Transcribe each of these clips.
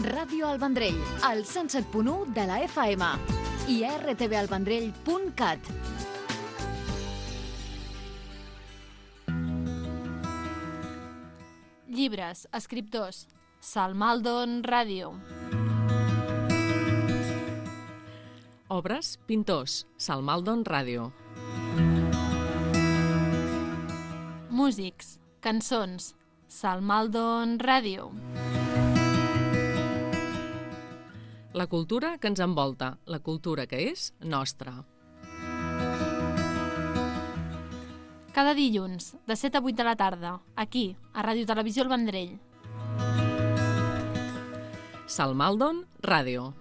Ràdio El Vendrell, al 107.1 de la FM i rtbalvendrell.cat. Llibres, escriptors, Salmaldon Ràdio. Obres, pintors, Salmaldon Ràdio. Músics, cançons, Salmaldon Ràdio. La cultura que ens envolta, la cultura que és nostra. Cada dilluns, de 7 a 8 de la tarda, aquí, a Ràdio Televisió El Vendrell. Salmaldon Ràdio.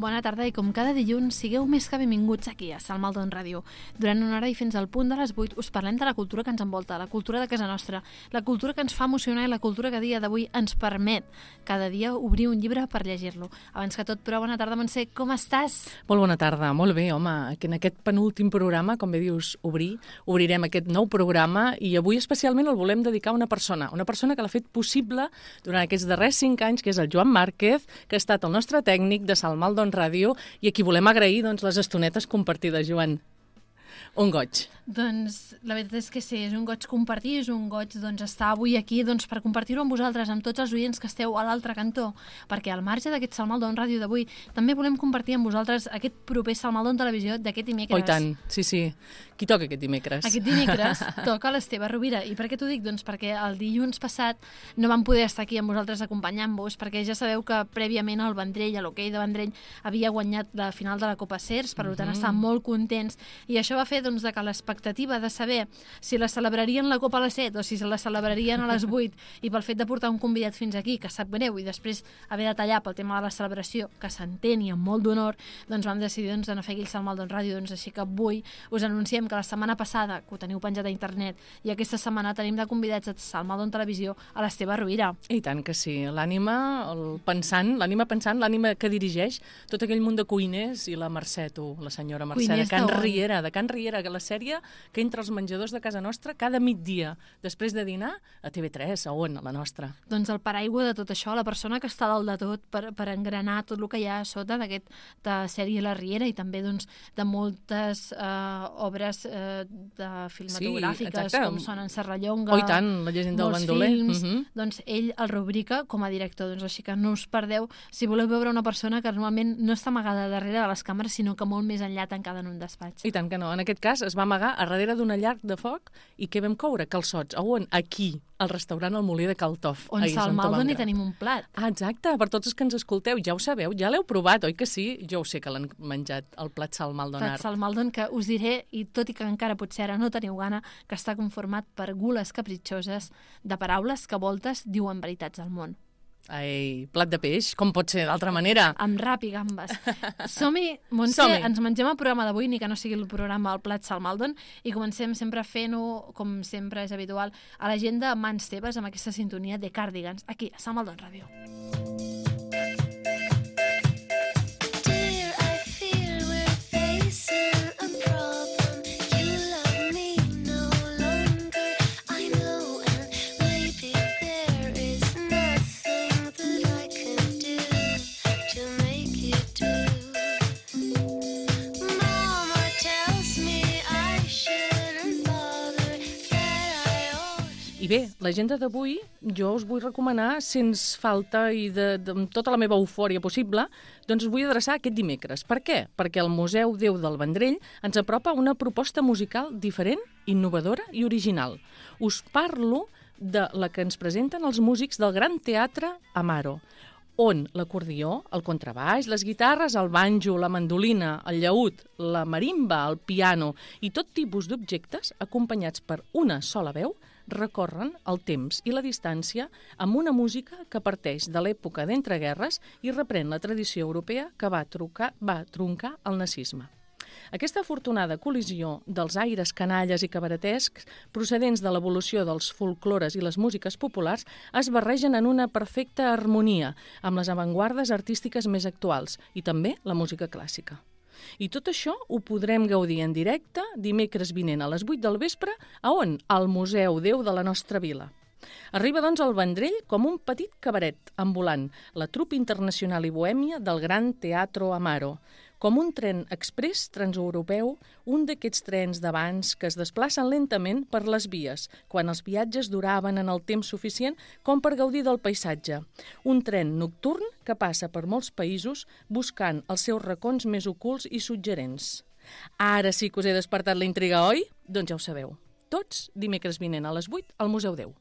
Bona tarda i com cada dilluns sigueu més que benvinguts aquí a Salmaldon Ràdio. Durant una hora i fins al punt de les 8 us parlem de la cultura que ens envolta, la cultura de casa nostra, la cultura que ens fa emocionar i la cultura que dia d'avui ens permet cada dia obrir un llibre per llegir-lo. Abans que tot, però, bona tarda, Montse, com estàs? Molt bona tarda, molt bé, home. Que en aquest penúltim programa, com bé dius, obrir, obrirem aquest nou programa i avui especialment el volem dedicar a una persona, una persona que l'ha fet possible durant aquests darrers cinc anys, que és el Joan Márquez, que ha estat el nostre tècnic de Salmaldon Ràdio i a qui volem agrair doncs, les estonetes compartides, Joan. Un goig. Doncs la veritat és que sí, és un goig compartir, és un goig doncs, estar avui aquí doncs, per compartir-ho amb vosaltres, amb tots els oients que esteu a l'altre cantó, perquè al marge d'aquest Salmaldon Ràdio d'avui també volem compartir amb vosaltres aquest proper Salmaldon Televisió d'aquest dimecres. Oh, tant, sí, sí. Qui toca aquest dimecres? Aquest dimecres toca l'Esteve Rovira. I per què t'ho dic? Doncs perquè el dilluns passat no vam poder estar aquí amb vosaltres acompanyant-vos, perquè ja sabeu que prèviament el Vendrell, a l'hoquei de Vendrell, havia guanyat la final de la Copa Cers, per tant mm -hmm. estan molt contents, i això va fer doncs, de que l'expectativa de saber si la celebrarien la Copa a les 7 o si la celebrarien a les 8 i pel fet de portar un convidat fins aquí, que sap greu, i després haver de tallar pel tema de la celebració, que s'entén i amb molt d'honor, doncs vam decidir doncs, anar a fer aquí el Salmaldon Ràdio, doncs així que avui us anunciem que la setmana passada, que ho teniu penjat a internet, i aquesta setmana tenim de convidats a Salmaldon Televisió a l'Esteve Rovira. I tant que sí, l'ànima, el pensant, l'ànima pensant, l'ànima que dirigeix tot aquell munt de cuiners i la Mercè, tu, la senyora Mercè, Cuiners de Can d'on? Riera, de Can Riera, que la sèrie que entra als menjadors de casa nostra cada migdia, després de dinar, a TV3, a on? A la nostra. Doncs el paraigua de tot això, la persona que està dalt de tot per, per engranar tot el que hi ha a sota d'aquesta sèrie La Riera i també doncs, de moltes eh, obres eh, de filmatogràfiques, exacte. com són en Serrallonga, Oh, tant, la llegenda del bandoler. films, Mhm. doncs ell el rubrica com a director, doncs així que no us perdeu si voleu veure una persona que normalment no està amagada darrere de les càmeres, sinó que molt més enllà tancada en un despatx. I tant que no. En aquest cas es va amagar a darrere d'una llar de foc i què vam coure? Calçots. A on? Aquí, al restaurant El Molí de Caltof. On Salmaldon hi Tomàs. tenim un plat. Ah, exacte, per tots els que ens escolteu, ja ho sabeu, ja l'heu provat, oi que sí? Jo ho sé que l'han menjat, el plat salmaldonat. Plat Salmaldon, que us diré, i tot i que encara potser ara no teniu gana, que està conformat per gules capritxoses de paraules que voltes diuen veritats al món. Ai, plat de peix, com pot ser d'altra manera? Amb rap i gambes. Som-hi, Montse, Som-hi. ens mengem el programa d'avui, ni que no sigui el programa El Plat Salmaldon, i comencem sempre fent-ho, com sempre és habitual, a l'agenda Mans Teves, amb aquesta sintonia de Cardigans, aquí, a Salmaldon Ràdio. Dear, bé, l'agenda d'avui jo us vull recomanar, sense falta i de, de, amb tota la meva eufòria possible, doncs us vull adreçar aquest dimecres. Per què? Perquè el Museu Déu del Vendrell ens apropa una proposta musical diferent, innovadora i original. Us parlo de la que ens presenten els músics del Gran Teatre Amaro, on l'acordió, el contrabaix, les guitarres, el banjo, la mandolina, el llaüt, la marimba, el piano i tot tipus d'objectes acompanyats per una sola veu recorren el temps i la distància amb una música que parteix de l'època d'entreguerres i reprèn la tradició europea que va, trucar, va truncar el nazisme. Aquesta afortunada col·lisió dels aires canalles i cabaretescs procedents de l'evolució dels folclores i les músiques populars es barregen en una perfecta harmonia amb les avantguardes artístiques més actuals i també la música clàssica. I tot això ho podrem gaudir en directe dimecres vinent a les 8 del vespre, a on? Al Museu Déu de la nostra vila. Arriba, doncs, al Vendrell com un petit cabaret ambulant, la trup internacional i bohèmia del Gran Teatro Amaro, com un tren express transeuropeu, un d'aquests trens d'abans que es desplacen lentament per les vies, quan els viatges duraven en el temps suficient com per gaudir del paisatge. Un tren nocturn que passa per molts països buscant els seus racons més ocults i suggerents. Ara sí que us he despertat la intriga, oi? Doncs ja ho sabeu. Tots dimecres vinent a les 8 al Museu Déu.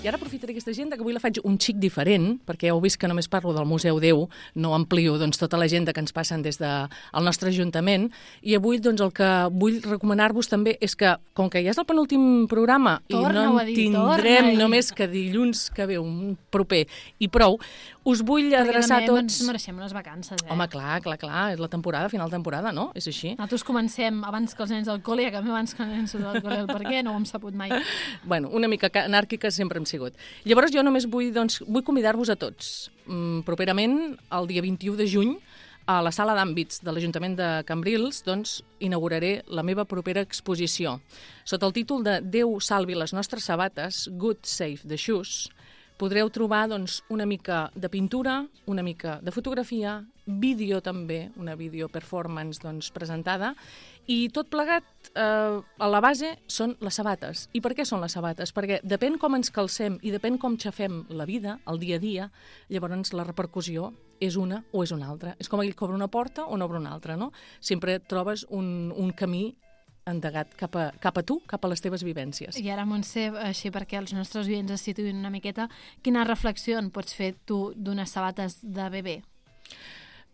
I ara aprofitaré aquesta agenda que avui la faig un xic diferent, perquè heu vist que només parlo del Museu Déu, no amplio doncs, tota l'agenda que ens passen des del de, nostre Ajuntament, i avui doncs, el que vull recomanar-vos també és que, com que ja és el penúltim programa i no en dir, tindrem torna-hi. només que dilluns que ve un proper i prou, us vull adreçar a tots... ens mereixem unes vacances, eh? Home, clar, clar, clar, és la temporada, final de temporada, no? És així? Nosaltres comencem abans que els nens al col·le acabem abans que els nens al col·le. El per què no ho hem sabut mai. bueno, una mica ca- anàrquiques sempre hem sigut. Llavors jo només vull, doncs, vull convidar-vos a tots. Mm, properament, el dia 21 de juny, a la sala d'àmbits de l'Ajuntament de Cambrils, doncs, inauguraré la meva propera exposició. Sota el títol de Déu salvi les nostres sabates, Good Save the Shoes, podreu trobar doncs, una mica de pintura, una mica de fotografia, vídeo també, una vídeo performance doncs, presentada, i tot plegat, eh, a la base, són les sabates. I per què són les sabates? Perquè depèn com ens calcem i depèn com xafem la vida, el dia a dia, llavors la repercussió és una o és una altra. És com aquell que obre una porta o n'obre una altra, no? Sempre trobes un, un camí endegat cap a, cap a tu, cap a les teves vivències. I ara, Montse, així perquè els nostres oients es situïn una miqueta, quina reflexió en pots fer tu d'unes sabates de bebè?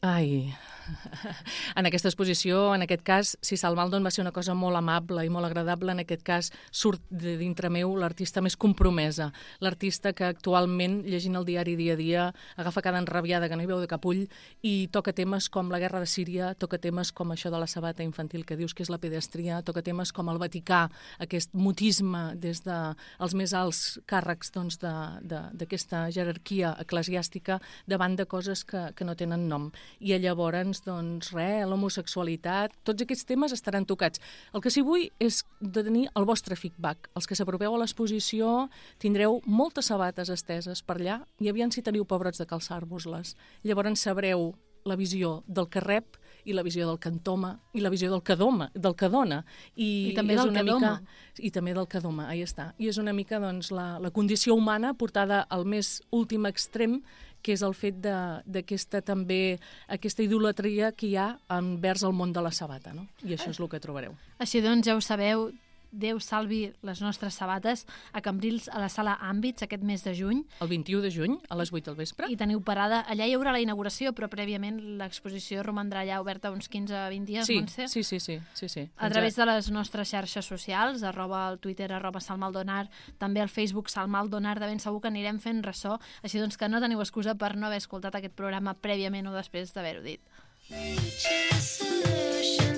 Ai, en aquesta exposició, en aquest cas, si Salmaldon va ser una cosa molt amable i molt agradable, en aquest cas surt de dintre meu l'artista més compromesa, l'artista que actualment, llegint el diari dia a dia, agafa cada enrabiada que no hi veu de cap ull i toca temes com la guerra de Síria, toca temes com això de la sabata infantil que dius que és la pedestria, toca temes com el Vaticà, aquest mutisme des dels de, més alts càrrecs d'aquesta doncs, jerarquia eclesiàstica davant de coses que, que no tenen nom. I llavors, doncs, res, l'homosexualitat, tots aquests temes estaran tocats. El que sí vull és de tenir el vostre feedback. Els que s'apropeu a l'exposició tindreu moltes sabates esteses per allà i aviam si teniu pebrots de calçar-vos-les. Llavors sabreu la visió del que rep i la visió del que entoma i la visió del que doma, del que dona. I, I també és del una que mica, doma. I també del que doma, ahí està. I és una mica doncs, la, la condició humana portada al més últim extrem que és el fet de- d'aquesta també aquesta idolatria que hi ha envers el món de la sabata, no? I això és el que trobareu. Així doncs, ja ho sabeu, Déu salvi les nostres sabates a Cambrils, a la sala Àmbits, aquest mes de juny, El 21 de juny, a les 8 del vespre. i teniu parada. Allà hi haurà la inauguració, però prèviament l'exposició romandrà allà oberta uns 15-20 dies, sí, Montse? sí, sí, sí, sí, sí. A través de les nostres xarxes socials, arroba el Twitter, arroba Salmaldonar, també al Facebook Salmaldonar, de ben segur que anirem fent ressò, així doncs que no teniu excusa per no haver escoltat aquest programa prèviament o després d'haver-ho dit. Reach a solution.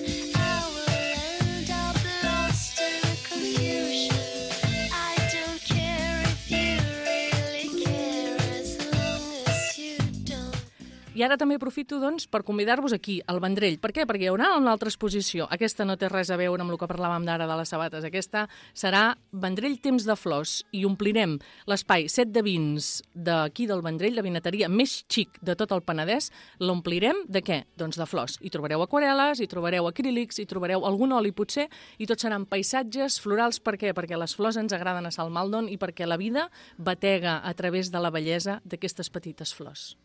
I ara també aprofito doncs, per convidar-vos aquí, al Vendrell. Per què? Perquè hi haurà una altra exposició. Aquesta no té res a veure amb el que parlàvem d'ara de les sabates. Aquesta serà Vendrell Temps de Flors i omplirem l'espai 7 de vins d'aquí del Vendrell, la vinateria més xic de tot el Penedès. L'omplirem de què? Doncs de flors. Hi trobareu aquarel·les, hi trobareu acrílics, hi trobareu algun oli potser, i tot seran paisatges florals. Per què? Perquè les flors ens agraden a Salmaldon i perquè la vida batega a través de la bellesa d'aquestes petites flors.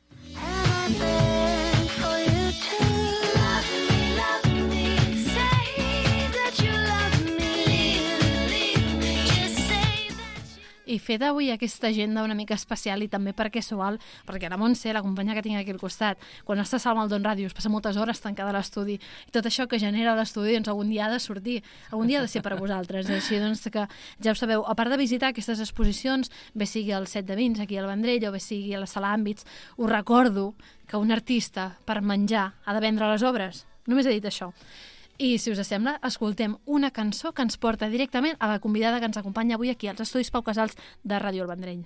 Been for you too. I fet avui aquesta agenda una mica especial i també perquè sual, perquè la Montse, la companya que tinc aquí al costat, quan està a Salmaldon Ràdio, es passa moltes hores tancada a l'estudi, i tot això que genera l'estudi, doncs algun dia ha de sortir, algun dia ha de ser per a vosaltres. Així doncs que ja ho sabeu, a part de visitar aquestes exposicions, bé sigui el set de vins aquí al Vendrell o bé sigui a la sala Àmbits, us recordo que un artista per menjar ha de vendre les obres. Només he dit això. I, si us sembla, escoltem una cançó que ens porta directament a la convidada que ens acompanya avui aquí als Estudis Pau Casals de Ràdio El Vendrell.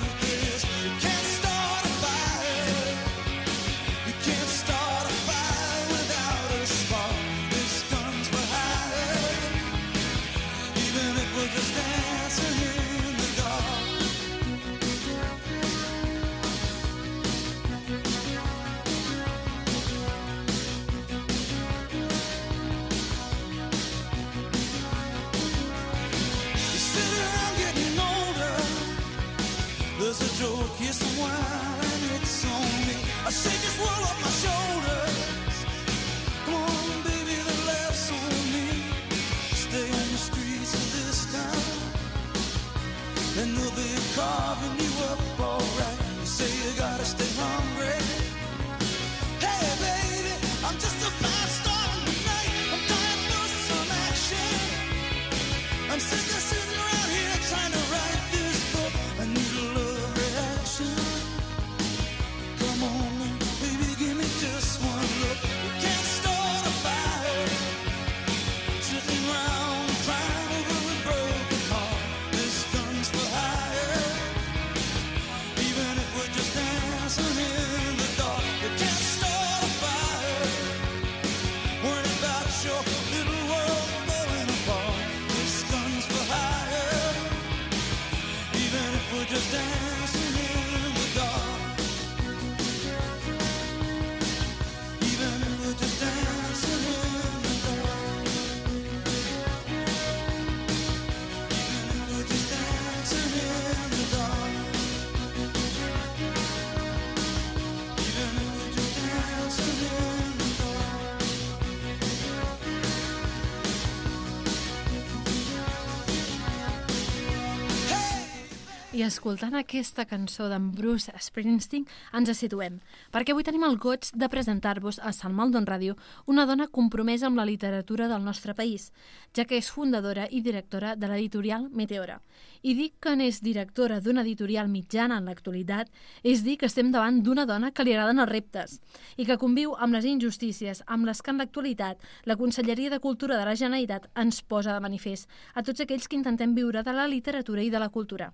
I escoltant aquesta cançó d'en Bruce Springsteen ens situem, perquè avui tenim el goig de presentar-vos a Sant Maldon Ràdio una dona compromesa amb la literatura del nostre país, ja que és fundadora i directora de l'editorial Meteora. I dic que n'és directora d'una editorial mitjana en l'actualitat és dir que estem davant d'una dona que li agraden els reptes i que conviu amb les injustícies amb les que en l'actualitat la Conselleria de Cultura de la Generalitat ens posa de manifest a tots aquells que intentem viure de la literatura i de la cultura.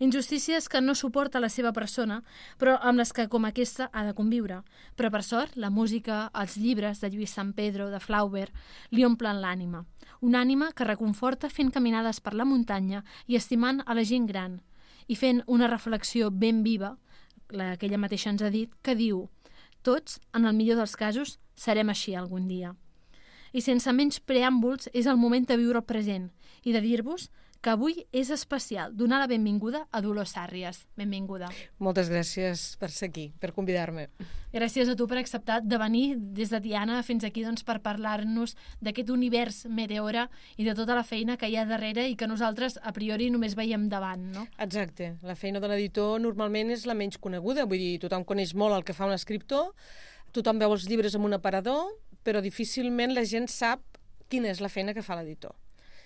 Injustícies que no suporta la seva persona, però amb les que, com aquesta, ha de conviure. Però, per sort, la música, els llibres de Lluís San Pedro, de Flaubert, li omplen l'ànima. Una ànima que reconforta fent caminades per la muntanya i estimant a la gent gran, i fent una reflexió ben viva, la que ella mateixa ens ha dit, que diu «Tots, en el millor dels casos, serem així algun dia». I sense menys preàmbuls és el moment de viure el present i de dir-vos que avui és especial donar la benvinguda a Dolors Sàrries. Benvinguda. Moltes gràcies per ser aquí, per convidar-me. Gràcies a tu per acceptar de venir des de Tiana fins aquí doncs, per parlar-nos d'aquest univers Meteora i de tota la feina que hi ha darrere i que nosaltres a priori només veiem davant, no? Exacte. La feina de l'editor normalment és la menys coneguda, vull dir, tothom coneix molt el que fa un escriptor, tothom veu els llibres amb un aparador, però difícilment la gent sap quina és la feina que fa l'editor.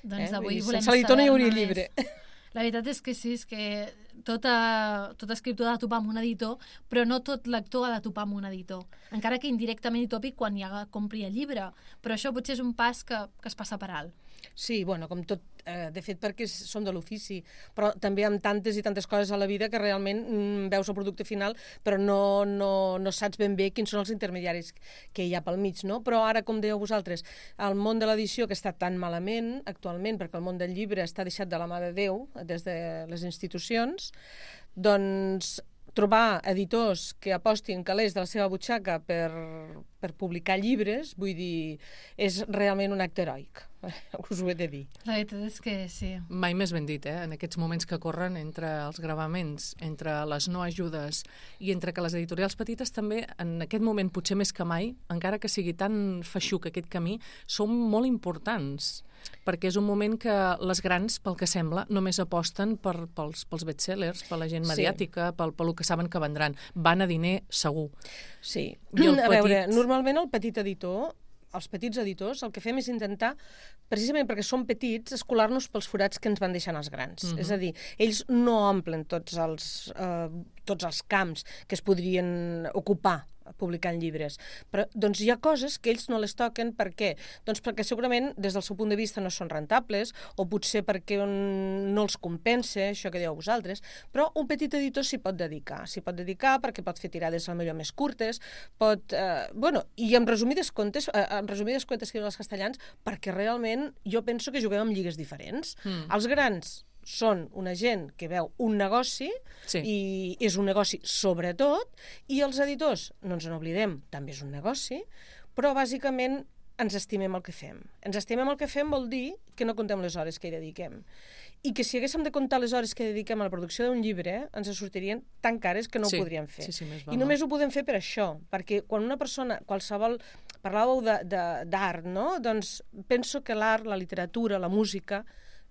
Doncs Eh? avui volem l'editor no hi hauria saber-ne llibre. més. La veritat és que sí, és que tota, tot escriptor ha de topar amb un editor, però no tot lector ha de topar amb un editor. Encara que indirectament hi topi quan ja compri el llibre. Però això potser és un pas que, que es passa per alt. Sí, bueno, com tot, eh, de fet perquè som de l'ofici, però també amb tantes i tantes coses a la vida que realment mm, veus el producte final però no, no, no saps ben bé quins són els intermediaris que hi ha pel mig, no? Però ara, com dèieu vosaltres, el món de l'edició que està tan malament actualment, perquè el món del llibre està deixat de la mà de Déu des de les institucions, doncs trobar editors que apostin calés de la seva butxaca per, per publicar llibres, vull dir, és realment un acte heroic, us ho he de dir. La veritat és que sí. Mai més ben dit, eh? En aquests moments que corren entre els gravaments, entre les no ajudes i entre que les editorials petites també, en aquest moment potser més que mai, encara que sigui tan feixuc aquest camí, són molt importants perquè és un moment que les grans, pel que sembla, només aposten per, pels, pels bestsellers, per la gent Sí. mediàtica, pel, pel que saben que vendran. Van a diner, segur. Sí. I el a veure, petit? normalment el petit editor, els petits editors, el que fem és intentar, precisament perquè som petits, escolar-nos pels forats que ens van deixant els grans. Mhm. És a dir, ells no omplen tots els, eh, tots els camps que es podrien ocupar publicant llibres. Però doncs hi ha coses que ells no les toquen per què? Doncs perquè segurament des del seu punt de vista no són rentables o potser perquè no els compensa, això que dieu vosaltres, però un petit editor s'hi pot dedicar. S'hi pot dedicar perquè pot fer tirades al millor més curtes, pot... Eh, bueno, i en resumides comptes, eh, en resumides comptes que diuen els castellans, perquè realment jo penso que juguem amb lligues diferents. Mm. Els grans són una gent que veu un negoci Sí. i és un negoci sobretot, i els editors, no ens n'oblidem, també és un negoci, però bàsicament ens estimem el que fem. Ens estimem el que fem vol dir que no contem les hores que hi dediquem. I que si haguéssim de comptar les hores que dediquem a la producció d'un llibre, ens sortirien tan cares que no Sí, ho podríem fer. sí, sí, I només ho podem fer per això, perquè quan una persona, qualsevol... Parlàveu d'art, no? Doncs penso que l'art, la literatura, la música,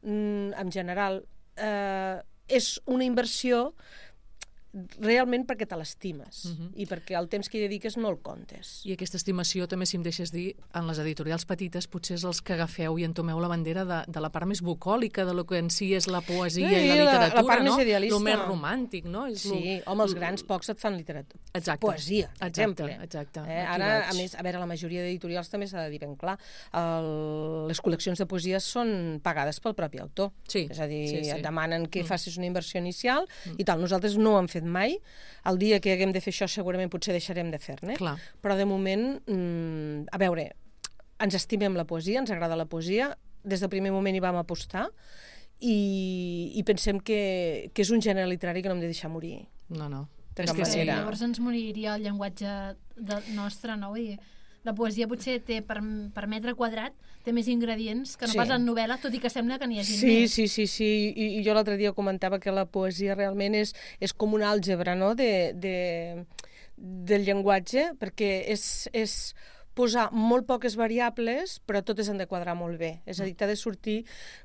en general, eh, és una inversió realment perquè te l'estimes Mhm. i perquè el temps que hi dediques no el comptes. I aquesta estimació, també, si em deixes dir, en les editorials petites potser és els que agafeu i entomeu la bandera de, de la part més bucòlica, de lo que en si és la poesia Sí, i la la- la literatura, part més no? idealista. Lo més romàntic, no? És Sí, lo... home, els grans pocs et fan literatura. Exacte. Poesia, per Exacte, exemple. exacte. Eh? Aquí Ara, vaig. a més, a veure, la majoria d'editorials també s'ha de dir ben clar. El, les col·leccions de poesia són pagades pel propi autor. Sí, És a dir, sí, sí. et demanen que facis una inversió inicial i tal. Nosaltres no ho hem fet mai. El dia que haguem de fer això segurament potser deixarem de fer-ne. Però de moment, mm, a veure, ens estimem la poesia, ens agrada la poesia, des del primer moment hi vam apostar i, i pensem que, que és un gènere literari que no hem de deixar morir. No, no. De És que sí. Llavors ens moriria el llenguatge de, nostre, no? I la poesia potser té, per, per metre quadrat, té més ingredients que no Sí. pas en novel·la, tot i que sembla que n'hi hagi Sí, més. sí, sí, sí. I, i jo l'altre dia comentava que la poesia realment és, és com un àlgebra no? de, de, del llenguatge, perquè és, és posar molt poques variables, però totes han de quadrar molt bé. És a dir, t'ha de sortir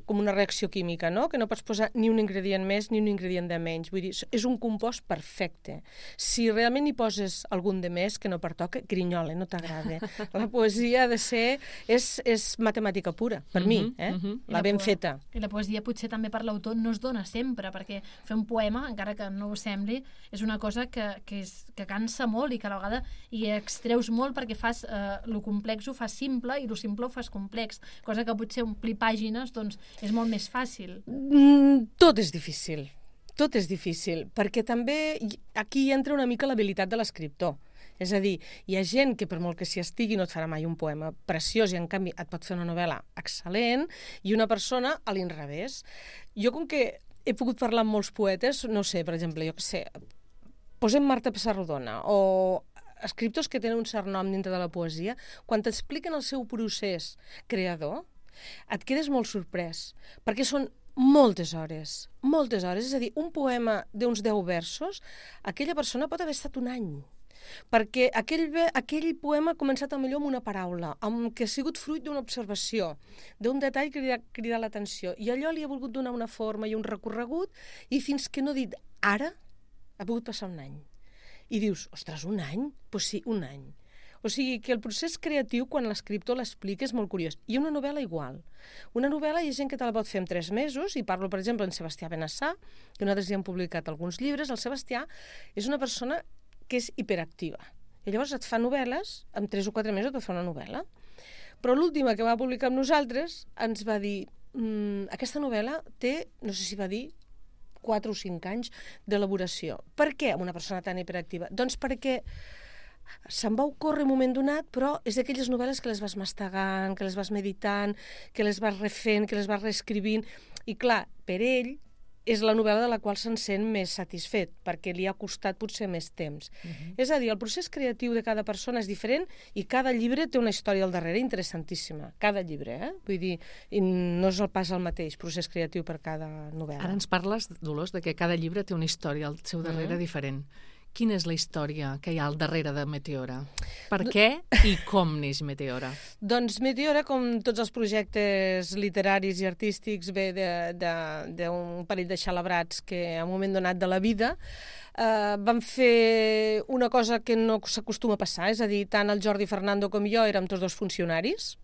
com una reacció química, no? que no pots posar ni un ingredient més ni un ingredient de menys. Vull dir, és un compost perfecte. Si realment hi poses algun de més que no pertoca, grinyola, no t'agrada. La poesia ha de ser... És, és matemàtica pura, per mi, Mhm, eh? mhm. I La ben poe- feta. I la poesia potser també per l'autor no es dona sempre, perquè fer un poema, encara que no ho sembli, és una cosa que, que, és, que cansa molt i que a la vegada hi extreus molt perquè fas eh, lo complex ho fas simple i lo simple ho fas complex, cosa que potser omplir pàgines doncs, és molt més fàcil. Mm, tot és difícil. Tot és difícil, perquè també aquí entra una mica l'habilitat de l'escriptor. És a dir, hi ha gent que per molt que s'hi estigui no et farà mai un poema preciós i en canvi et pot fer una novel·la excel·lent i una persona a l'inrevés. Jo com que he pogut parlar amb molts poetes, no sé, per exemple, jo que sé, posem Marta Pessarrodona o escriptors que tenen un cert nom dintre de la poesia, quan t'expliquen el seu procés creador, et quedes molt sorprès, perquè són moltes hores, moltes hores. És a dir, un poema d'uns 10 versos, aquella persona pot haver estat un any. Perquè aquell, aquell poema ha començat a millor amb una paraula, amb que ha sigut fruit d'una observació, d'un detall que li ha cridat l'atenció. I allò li ha volgut donar una forma i un recorregut, i fins que no ha dit ara, ha pogut passar un any. I dius, ostres, un any? Doncs pues sí, un any. O sigui, que el procés creatiu, quan l'escriptor l'explica, és molt curiós. I una novel·la igual. Una novel·la hi ha gent que te la pot fer en tres mesos, i parlo, per exemple, en Sebastià Benassà, que nosaltres ja hem publicat alguns llibres. El Sebastià és una persona que és hiperactiva. I llavors et fa novel·les, en tres o quatre mesos et pot fer una novel·la. Però l'última que va publicar amb nosaltres ens va dir mm, aquesta novel·la té, no sé si va dir, 4 o 5 anys d'elaboració. Per què amb una persona tan hiperactiva? Doncs perquè se'n va ocórrer un moment donat, però és d'aquelles novel·les que les vas mastegant, que les vas meditant, que les vas refent, que les vas reescrivint. I clar, per ell és la novel·la de la qual se'n sent més satisfet, perquè li ha costat potser més temps. Uh -huh. És a dir, el procés creatiu de cada persona és diferent i cada llibre té una història al darrere interessantíssima. Cada llibre, eh? Vull dir, no és el pas el mateix procés creatiu per cada novel·la. Ara ens parles, Dolors, de que cada llibre té una història al seu darrere Mhm. diferent. Quina és la història que hi ha al darrere de Meteora? Per què i com neix Meteora? Doncs Meteora, com tots els projectes literaris i artístics, ve d'un parell de xalabrats que a un moment donat de la vida eh, van fer una cosa que no s'acostuma a passar, és a dir, tant el Jordi Fernando com jo érem tots dos funcionaris,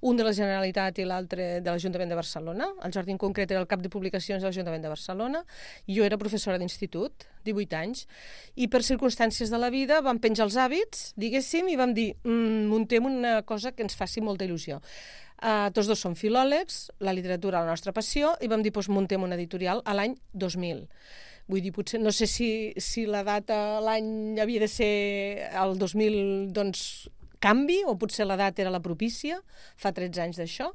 un de la Generalitat i l'altre de l'Ajuntament de Barcelona. El Jordi en concret era el cap de publicacions de l'Ajuntament de Barcelona. Jo era professora d'institut, 18 anys, i per circumstàncies de la vida vam penjar els hàbits, diguéssim, i vam dir, mm, muntem una cosa que ens faci molta il·lusió. Uh, tots dos som filòlegs, la literatura la nostra passió, i vam dir, doncs muntem una editorial a l'any 2000. Vull dir, potser, no sé si, si la data, l'any havia de ser el 2000, doncs, canvi, o potser la data era la propícia, fa 13 anys d'això,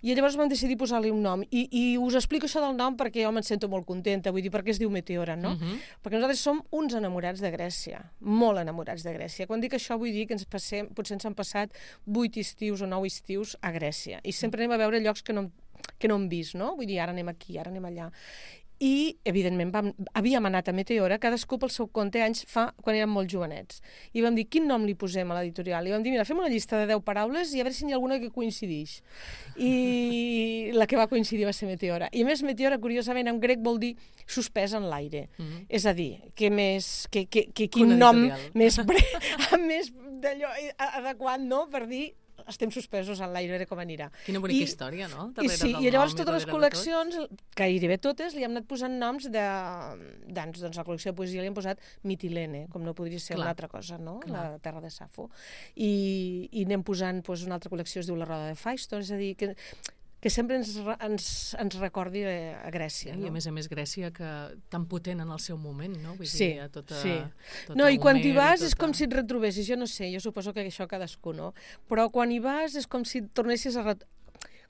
i llavors vam decidir posar-li un nom. I, I us explico això del nom perquè jo me'n sento molt contenta, vull dir, perquè es diu Meteora, no? Uh -huh. Perquè nosaltres som uns enamorats de Grècia, molt enamorats de Grècia. Quan dic això vull dir que ens passem, potser ens han passat 8 estius o 9 estius a Grècia. I sempre anem a veure llocs que no, que no hem vist, no? Vull dir, ara anem aquí, ara anem allà. I, evidentment, vam, havíem anat a Meteora, cadascú pel seu compte, anys fa, quan érem molt jovenets. I vam dir, quin nom li posem a l'editorial? I vam dir, mira, fem una llista de 10 paraules i a veure si n'hi ha alguna que coincideix. I la que va coincidir va ser Meteora. I a més, Meteora, curiosament, en grec vol dir suspès en l'aire. Mm -hmm. És a dir, que més... Que, que, que quin una nom més, bre, més d'allò eh, adequat, no?, per dir estem suspesos en l'aire, com anirà. Quina bonica I- història, no? I sí, i llavors nom totes les de tot. col·leccions, gairebé totes, li hem anat posant noms de... Doncs, doncs la col·lecció de poesia li hem posat Mitilene, com no podria ser Clar. una altra cosa, no? Clar. La terra de Safo. I, i anem posant doncs, una altra col·lecció, es diu La roda de Faiston, és a dir, que, que sempre ens, ens, ens recordi a, a Grècia. I no? a més a més Grècia que tan potent en el seu moment, no? Vull Sí, dir, a tota, sí. tota No, i quan hi vas és tota- com si et retrobessis, jo no sé, jo suposo que això cadascú, no? Però quan hi vas és com si et tornessis a... Ret...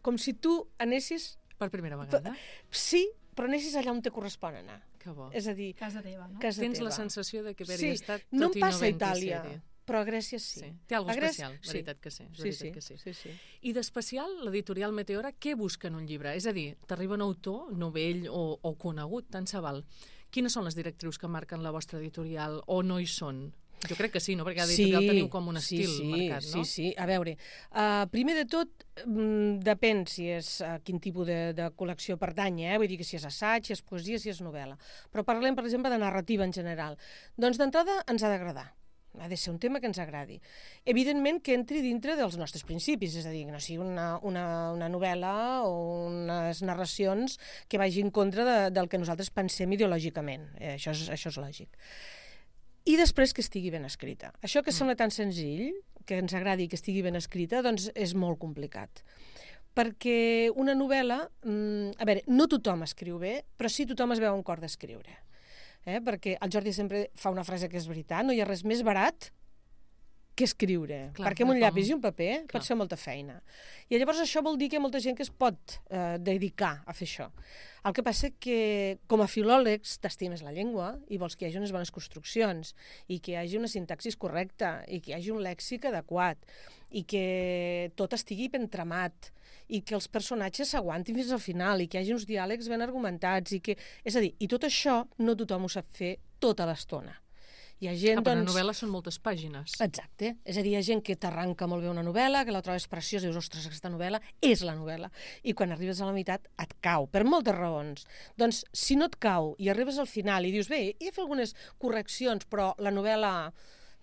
Com si tu anessis... Per primera vegada? Sí, però anessis allà on te correspon anar. Que bo. És a dir, Casa teva, no? casa Tens teva. la sensació de que haver-hi sí, estat no tot em i passa a 97. Itàlia, però a Grècia sí. Sí. Té alguna A Grècia- especial, sí. veritat que sí. Sí, veritat sí, que sí. sí, sí. I d'especial, l'editorial Meteora, què busca en un llibre? És a dir, t'arriba un autor, novell o, o conegut, tant se val. Quines són les directrius que marquen la vostra editorial o no hi són? Jo crec que sí, no? Perquè cada editorial teniu com un estil sí, sí, marcat, no? Sí, sí, a veure, uh, primer de tot, mm, depèn si és a quin tipus de, de col·lecció pertany, eh? vull dir que si és assaig, si és poesia, si és novel·la. Però parlem, per exemple, de narrativa en general. Doncs d'entrada ens ha d'agradar. Ha de ser un tema que ens agradi. Evidentment que entri dintre dels nostres principis, és a dir, que no sigui una, una, una novel·la o unes narracions que vagi en contra de, del que nosaltres pensem ideològicament. Eh, això, és, això és lògic i després que estigui ben escrita. Això que sembla tan senzill, que ens agradi que estigui ben escrita, doncs és molt complicat. Perquè una novel·la, mm, a veure, no tothom escriu bé, però sí tothom es veu un cor d'escriure. Eh? Perquè el Jordi sempre fa una frase que és veritat, no hi ha res més barat que escriure. Clar, perquè amb un llapis i un paper Clar. pots fer molta feina. I llavors això vol dir que hi ha molta gent que es pot eh, dedicar a fer això. El que passa que, com a filòlegs, t'estimes la llengua i vols que hi hagi unes bones construccions i que hi hagi una sintaxis correcta i que hi hagi un lèxic adequat i que tot estigui ben tramat i que els personatges s'aguantin fins al final i que hi hagi uns diàlegs ben argumentats i que... És a dir, i tot això no tothom ho sap fer tota l'estona. Hi ha gent, Ah, però doncs... una novel·la són moltes pàgines. Exacte. És a dir, hi ha gent que t'arranca molt bé una novel·la, que la trobes preciosa i dius, ostres, aquesta novel·la és la novel·la. I quan arribes a la meitat et cau, per moltes raons. Doncs, si no et cau i arribes al final i dius, bé, he fer algunes correccions, però la novel·la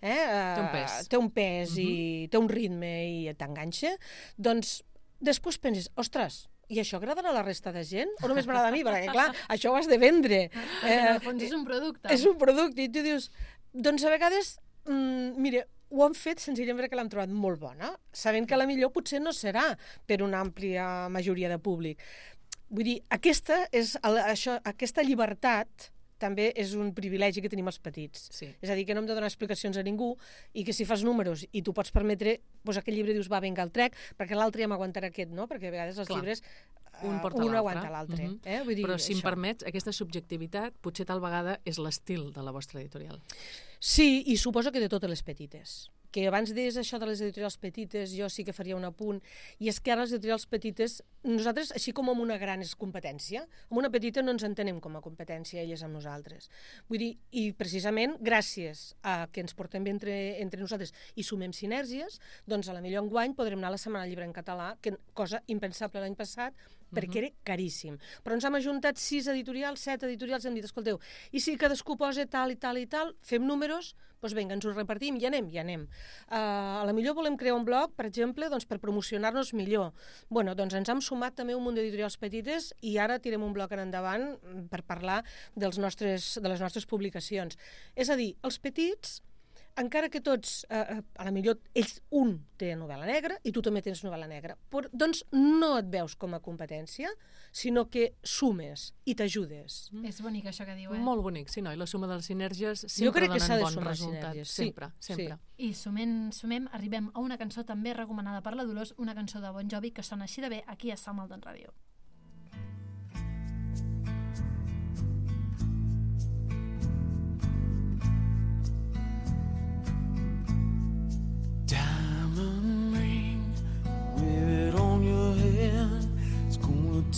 eh, eh, Té un pes. Mhm. té un pes i té un ritme i t'enganxa, doncs després penses, ostres, i això agradarà a la resta de gent? O només m'agrada a mi? Perquè, clar, això ho has de vendre. Eh, en el fons és un producte. És un producte i tu dius... Doncs a vegades, mm, mira, ho han fet senzillament perquè l'han trobat molt bona, sabent que la millor potser no serà per una àmplia majoria de públic. Vull dir, aquesta, és, el- això, aquesta llibertat també és un privilegi que tenim els petits. Sí. És a dir, que no hem de donar explicacions a ningú i que si fas números i tu pots permetre, doncs aquell llibre dius, va, vinga, el trec, perquè l'altre ja m'aguantarà aquest, no? Perquè a vegades els Clar. llibres Un eh, porta un aguanta l'altre. Mhm. eh? Vull dir, Però si em això. permets, aquesta subjectivitat potser tal vegada és l'estil de la vostra editorial. Sí, i suposo que de totes les petites. Que abans deies això de les editorials petites, jo sí que faria un apunt, i és que ara les editorials petites, nosaltres, així com amb una gran és competència, amb una petita no ens entenem com a competència, elles amb nosaltres. Vull dir, i precisament gràcies a que ens portem bé entre, entre nosaltres i sumem sinergies, doncs a la millor enguany podrem anar a la Setmana Llibre en català, que cosa impensable l'any passat, perquè era caríssim. Però ens hem ajuntat sis editorials, set editorials, i hem dit, escolteu, i si cadascú posa tal i tal i tal, fem números, doncs vinga, ens ho repartim i anem, i anem. Uh, a la millor volem crear un blog, per exemple, doncs per promocionar-nos millor. bueno, doncs ens hem sumat també un munt d'editorials petites i ara tirem un blog en endavant per parlar dels nostres, de les nostres publicacions. És a dir, els petits encara que tots, eh, eh, a la millor, ells un té novel·la negra i tu també tens novel·la negra, però, doncs no et veus com a competència, sinó que sumes i t'ajudes. És bonic això que diu, eh? Molt bonic, sí, no? I la suma de les sinergies Jo sempre crec que donen s'ha de bon sumar resultat. sinergies, sí, Sempre, sí. sempre. I sumem, sumem, arribem a una cançó també recomanada per la Dolors, una cançó de Bon Jovi que sona així de bé aquí a Samaldon Ràdio.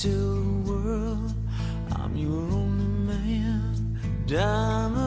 Tell the world I'm your only man. Diamond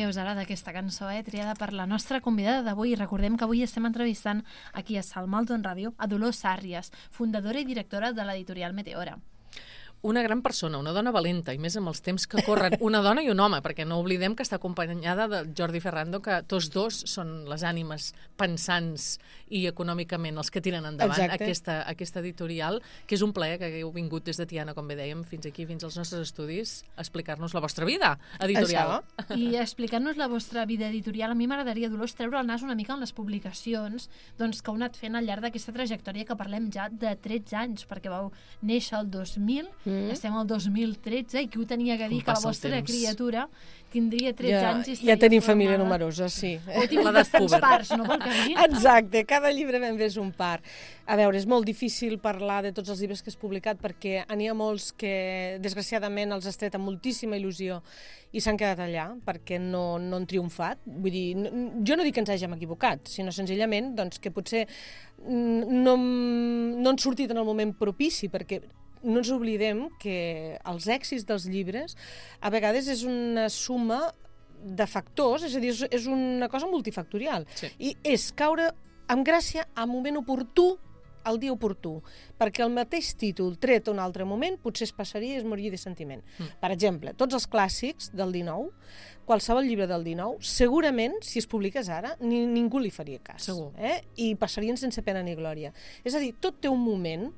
Què us agrada aquesta cançó, eh? triada per la nostra convidada d'avui. Recordem que avui estem entrevistant aquí a Salmalton Ràdio a Dolors Sàrries, fundadora i directora de l'editorial Meteora. Una gran persona, una dona valenta, i més amb els temps que corren, una dona i un home, perquè no oblidem que està acompanyada de Jordi Ferrando, que tots dos són les ànimes pensants i econòmicament els que tiren endavant Exacte. aquesta, aquesta editorial, que és un plaer que hagueu vingut des de Tiana, com bé dèiem, fins aquí, fins als nostres estudis, a explicar-nos la vostra vida editorial. Això. I explicant-nos la vostra vida editorial, a mi m'agradaria, Dolors, treure el nas una mica en les publicacions doncs, que heu anat fent al llarg d'aquesta trajectòria que parlem ja de 13 anys, perquè vau néixer el 2000, mm. estem al 2013, i qui ho tenia que dir Com que la vostra temps. criatura tindria 13 Ja, anys i ja tenim formada. família numerosa, sí. Tingut L'edat bastants parts, no, pel camí? Exacte, cada llibre ben bé és un part. A veure, és molt difícil parlar de tots els llibres que has publicat perquè n'hi ha molts que, desgraciadament, els has tret amb moltíssima il·lusió i s'han quedat allà perquè no, no han triomfat. Vull dir, no, jo no dic que ens hàgim equivocat, sinó senzillament doncs, que potser no, no han sortit en el moment propici perquè no ens oblidem que els èxits dels llibres a vegades és una suma de factors, és a dir, és, una cosa multifactorial. Sí. I és caure amb gràcia al moment oportú, al dia oportú, perquè el mateix títol tret un altre moment potser es passaria i es moriria de sentiment. Mm. Per exemple, tots els clàssics del 19, qualsevol llibre del 19, segurament, si es publiqués ara, ni, ningú li faria cas. Segur. Eh? I passarien sense pena ni glòria. És a dir, tot té un moment,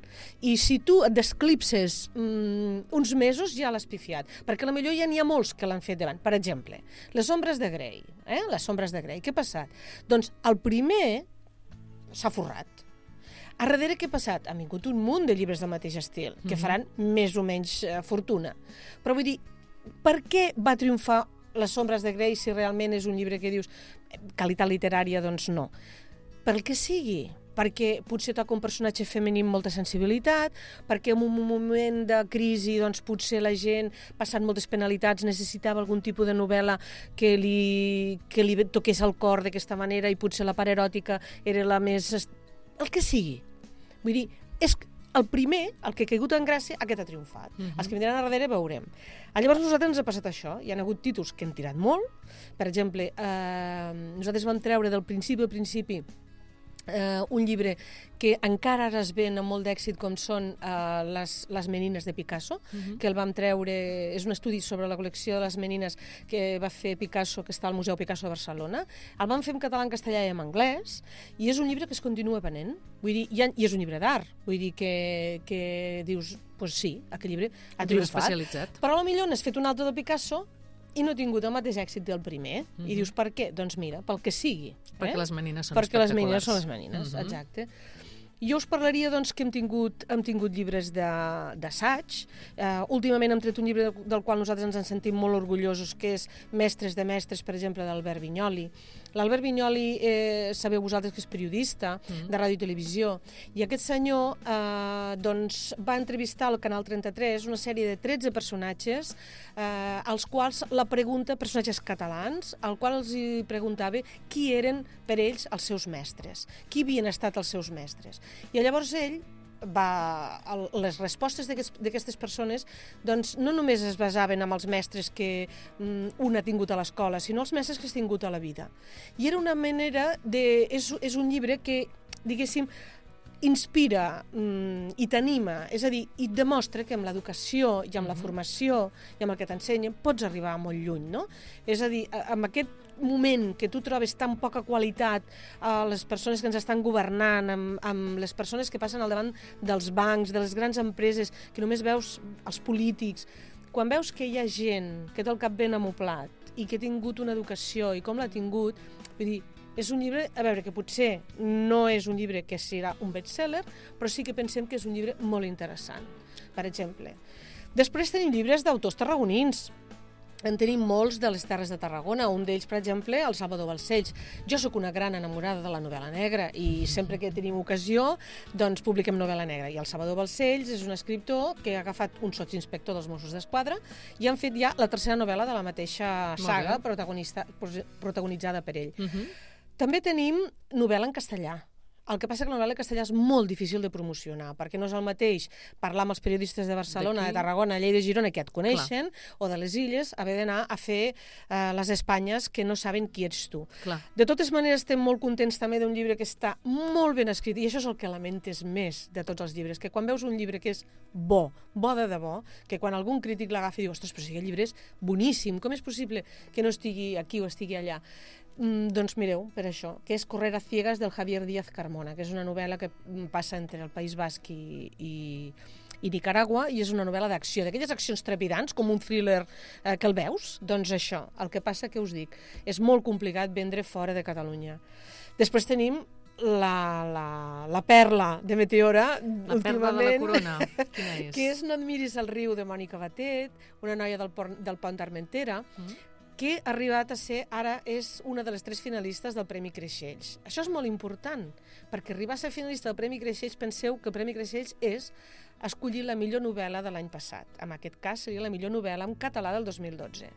i si tu et desclipses mm, uns mesos, ja l'has pifiat. Perquè a millor ja n'hi ha molts que l'han fet davant. Per exemple, les ombres de Grey. Eh? Les ombres de Grey. Què ha passat? Doncs el primer s'ha forrat. A darrere què ha passat? Han vingut un munt de llibres del mateix estil, que faran més o menys eh, fortuna. Però vull dir, per què va triomfar Les ombres de Grey si realment és un llibre que dius eh, qualitat literària? Doncs no. Pel que sigui, perquè potser toca un personatge femení amb molta sensibilitat, perquè en un moment de crisi doncs, potser la gent, passant moltes penalitats, necessitava algun tipus de novel·la que li, que li toqués el cor d'aquesta manera i potser la part eròtica era la més... El que sigui. Vull dir, és el primer, el que ha caigut en gràcia, aquest ha triomfat. Uh -huh. Els que vindran a darrere veurem. Ah, Llavors a nosaltres ens ha passat això. Hi ha hagut títols que hem tirat molt. Per exemple, eh, nosaltres vam treure del principi al principi eh, un llibre que encara ara es ven amb molt d'èxit com són eh, les, les menines de Picasso, uh -huh. que el vam treure, és un estudi sobre la col·lecció de les menines que va fer Picasso, que està al Museu Picasso de Barcelona. El vam fer en català, en castellà i en anglès, i és un llibre que es continua venent. Vull dir, i, i és un llibre d'art. Vull dir que, que dius, pues sí, aquest llibre ha triomfat. especialitzat. Però potser n'has fet un altre de Picasso i no ha tingut el mateix èxit del primer. Mm -hmm. I dius, per què? Doncs mira, pel que sigui. Perquè eh? les menines són Perquè les menines són les menines, Mhm. exacte. Jo us parlaria doncs, que hem tingut, hem tingut llibres de- d'assaig. Uh, últimament hem tret un llibre del, qual nosaltres ens en sentim molt orgullosos, que és Mestres de Mestres, per exemple, d'Albert Vinyoli. L'Albert Vinyoli, eh, sabeu vosaltres que és periodista Mm. de ràdio i televisió, i aquest senyor eh, doncs, va entrevistar al Canal 33 una sèrie de 13 personatges eh, als quals la pregunta, personatges catalans, al qual els hi preguntava qui eren per ells els seus mestres, qui havien estat els seus mestres. I llavors ell va, el, les respostes d'aquest- d'aquestes persones doncs, no només es basaven en els mestres que mm, un ha tingut a l'escola, sinó els mestres que has tingut a la vida. I era una manera de... És, és un llibre que, diguéssim, inspira mm, i t'anima, és a dir, i et demostra que amb l'educació i amb la formació i amb el que t'ensenyen pots arribar molt lluny, no? És a dir, amb aquest moment que tu trobes tan poca qualitat a les persones que ens estan governant, amb, amb les persones que passen al davant dels bancs, de les grans empreses, que només veus els polítics, quan veus que hi ha gent que té el cap ben amoplat i que ha tingut una educació i com l'ha tingut, vull dir, és un llibre, a veure, que potser no és un llibre que serà un bestseller, però sí que pensem que és un llibre molt interessant, per exemple. Després tenim llibres d'autors tarragonins. En tenim molts de les Terres de Tarragona, un d'ells, per exemple, el Salvador Balcells. Jo sóc una gran enamorada de la novel·la negra i sempre que tenim ocasió, doncs publiquem novel·la negra. I el Salvador Balcells és un escriptor que ha agafat un sotsinspector dels Mossos d'Esquadra i han fet ja la tercera novel·la de la mateixa saga protagonista, protagonitzada per ell. Mhm. També tenim novel·la en castellà. El que passa que la novel·la en castellà és molt difícil de promocionar, perquè no és el mateix parlar amb els periodistes de Barcelona, de Tarragona, Lleida i Girona, que et coneixen, o de les illes, haver d'anar a fer eh, les Espanyes que no saben qui ets tu. Clar. De totes maneres, estem molt contents també d'un llibre que està molt ben escrit, i això és el que lamentes més de tots els llibres, que quan veus un llibre que és bo, bo de debò, que quan algun crític l'agafa i diu, ostres, però si aquest llibre és boníssim, com és possible que no estigui aquí o estigui allà? Mm, doncs mireu, per això, que és Correr a ciegas del Javier Díaz Carmona, que és una novel·la que mm, passa entre el País Basc i, i, i Nicaragua, i és una novel·la d'acció, d'aquelles accions trepidants, com un thriller eh, que el veus, doncs això, el que passa que us dic, és molt complicat vendre fora de Catalunya. Després tenim la, la, la perla de Meteora, La perla de la últimament, corona. Quina és? que és No et miris el riu de Mònica Batet, una noia del, Pont, del Pont d'Armentera, Mm. Que ha arribat a ser, ara és una de les tres finalistes del Premi Creixells. Això és molt important, perquè arribar a ser finalista del Premi Creixells, penseu que el Premi Creixells és escollir la millor novel·la de l'any passat. En aquest cas seria la millor novel·la en català del 2012.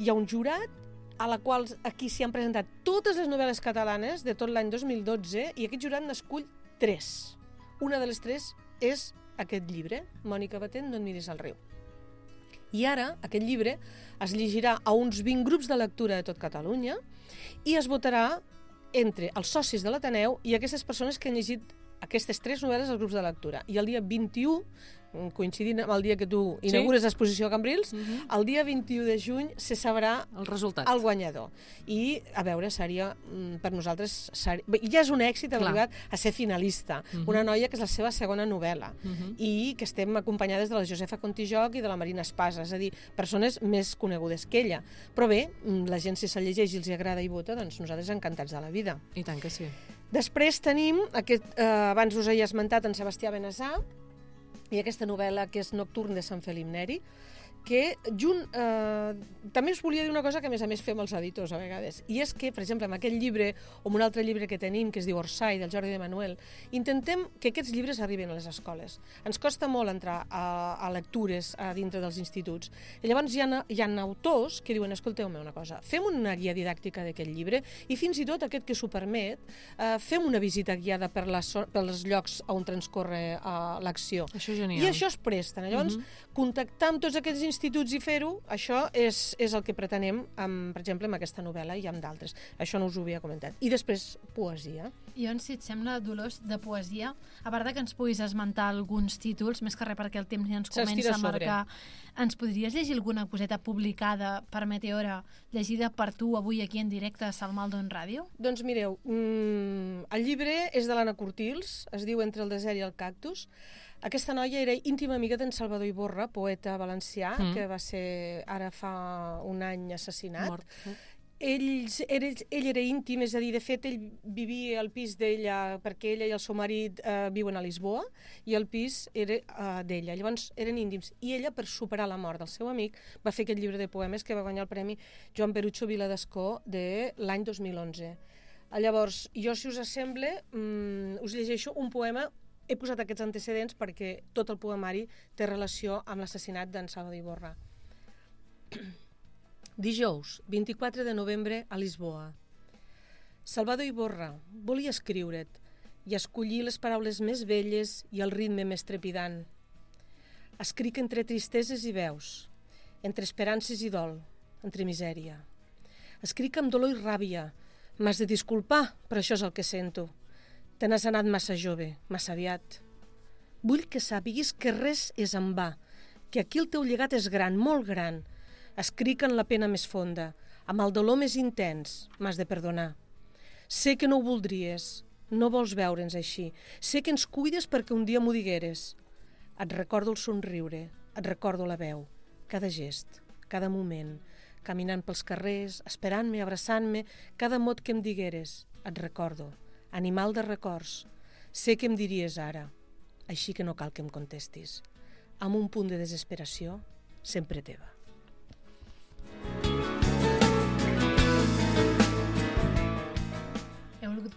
Hi ha un jurat a la qual aquí s'hi han presentat totes les novel·les catalanes de tot l'any 2012 i aquest jurat n'escull tres. Una de les tres és aquest llibre, Mònica Batent, No et miris al riu. I ara aquest llibre es llegirà a uns 20 grups de lectura de tot Catalunya i es votarà entre els socis de l'Ateneu i aquestes persones que han llegit aquestes tres novel·les als grups de lectura. I el dia 21, mm, coincidint amb el dia que tu inaugures l'exposició a Cambrils, Mhm. el dia 21 de juny se sabrà El resultat. el guanyador. I, a veure, seria, mm, per nosaltres, ser... Bé, ja és un èxit arribat a ser finalista. Mhm. Una noia que és la seva segona novel·la Mhm. i que estem acompanyades de la Josefa Contijoc i de la Marina Espasa, és a dir, persones més conegudes que ella. Però bé, mm, la gent si se llegeix i els agrada i vota, doncs nosaltres encantats de la vida. I tant que sí. Després tenim, aquest, eh, abans us he esmentat, en Sebastià Benassà, i aquesta novel·la que és Nocturn de Sant Felip Neri, que junt, eh, també us volia dir una cosa que a més a més fem els editors a vegades, i és que, per exemple, amb aquest llibre o amb un altre llibre que tenim, que es diu Orsay, del Jordi de Manuel, intentem que aquests llibres arribin a les escoles. Ens costa molt entrar a, a lectures a dintre dels instituts. I llavors hi ha, hi ha autors que diuen, escolteu-me una cosa, fem una guia didàctica d'aquest llibre i fins i tot aquest que s'ho permet, eh, fem una visita guiada per, les, per els llocs on transcorre eh, l'acció. Això és genial. I això es presten. Llavors, contactar amb tots aquests instituts i fer-ho, això és, és el que pretenem, amb, per exemple, amb aquesta novel·la i amb d'altres. Això no us ho havia comentat. I després, poesia. I on, si et sembla, Dolors, de poesia, a part de que ens puguis esmentar alguns títols, més que res perquè el temps ja ens comença a marcar, ens podries llegir alguna coseta publicada per Meteora, llegida per tu avui aquí en directe a Salmaldon Ràdio? Doncs mireu, mm, el llibre és de l'Anna Cortils, es diu Entre el desert i el cactus. Aquesta noia era íntima amiga d'en Salvador Iborra, poeta valencià, Mm. que va ser ara fa un any assassinat. Mort. Ells, era, ell era íntim, és a dir, de fet, ell vivia al pis d'ella perquè ella i el seu marit eh, viuen a Lisboa i el pis era eh, d'ella. Llavors, eren íntims. I ella, per superar la mort del seu amic, va fer aquest llibre de poemes que va guanyar el Premi Joan Perucho Viladescó de l'any 2011. Eh, Llavors, jo, si us sembla, mm, us llegeixo un poema he posat aquests antecedents perquè tot el poemari té relació amb l'assassinat d'en Salvador Iborra. Dijous, 24 de novembre, a Lisboa. Salvador Iborra, volia escriure't i escollir les paraules més belles i el ritme més trepidant. Escric entre tristeses i veus, entre esperances i dol, entre misèria. Escric amb dolor i ràbia. M'has de disculpar, però això és el que sento. Te n'has anat massa jove, massa aviat. Vull que sàpiguis que res és en va, que aquí el teu llegat és gran, molt gran. Escric en la pena més fonda, amb el dolor més intens, m'has de perdonar. Sé que no ho voldries, no vols veure'ns així. Sé que ens cuides perquè un dia m'ho digueres. Et recordo el somriure, et recordo la veu, cada gest, cada moment, caminant pels carrers, esperant-me, abraçant-me, cada mot que em digueres, et recordo, animal de records. Sé que em diries ara, així que no cal que em contestis. Amb un punt de desesperació, sempre teva.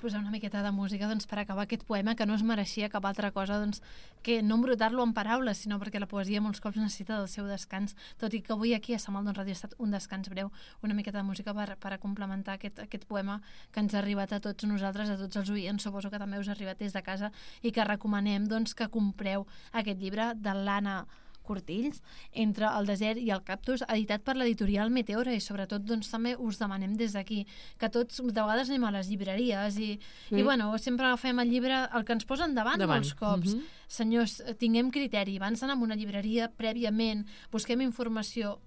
Posar una miqueta de música doncs, per acabar aquest poema que no es mereixia cap altra cosa doncs, que no embrutar-lo en paraules, sinó perquè la poesia molts cops necessita del seu descans, tot i que avui aquí a Samal doncs, Ràdio ha estat un descans breu, una miqueta de música per, per complementar aquest, aquest poema que ens ha arribat a tots nosaltres, a tots els oients, suposo que també us ha arribat des de casa, i que recomanem doncs, que compreu aquest llibre de l'Anna Cortills, entre el desert i el cactus, editat per l'editorial Meteora i sobretot doncs, també us demanem des d'aquí que tots de vegades anem a les llibreries i, mm. i bueno, sempre agafem el llibre el que ens posen davant, Davant. molts cops. Mhm. Senyors, tinguem criteri, abans d'anar a una llibreria prèviament, busquem informació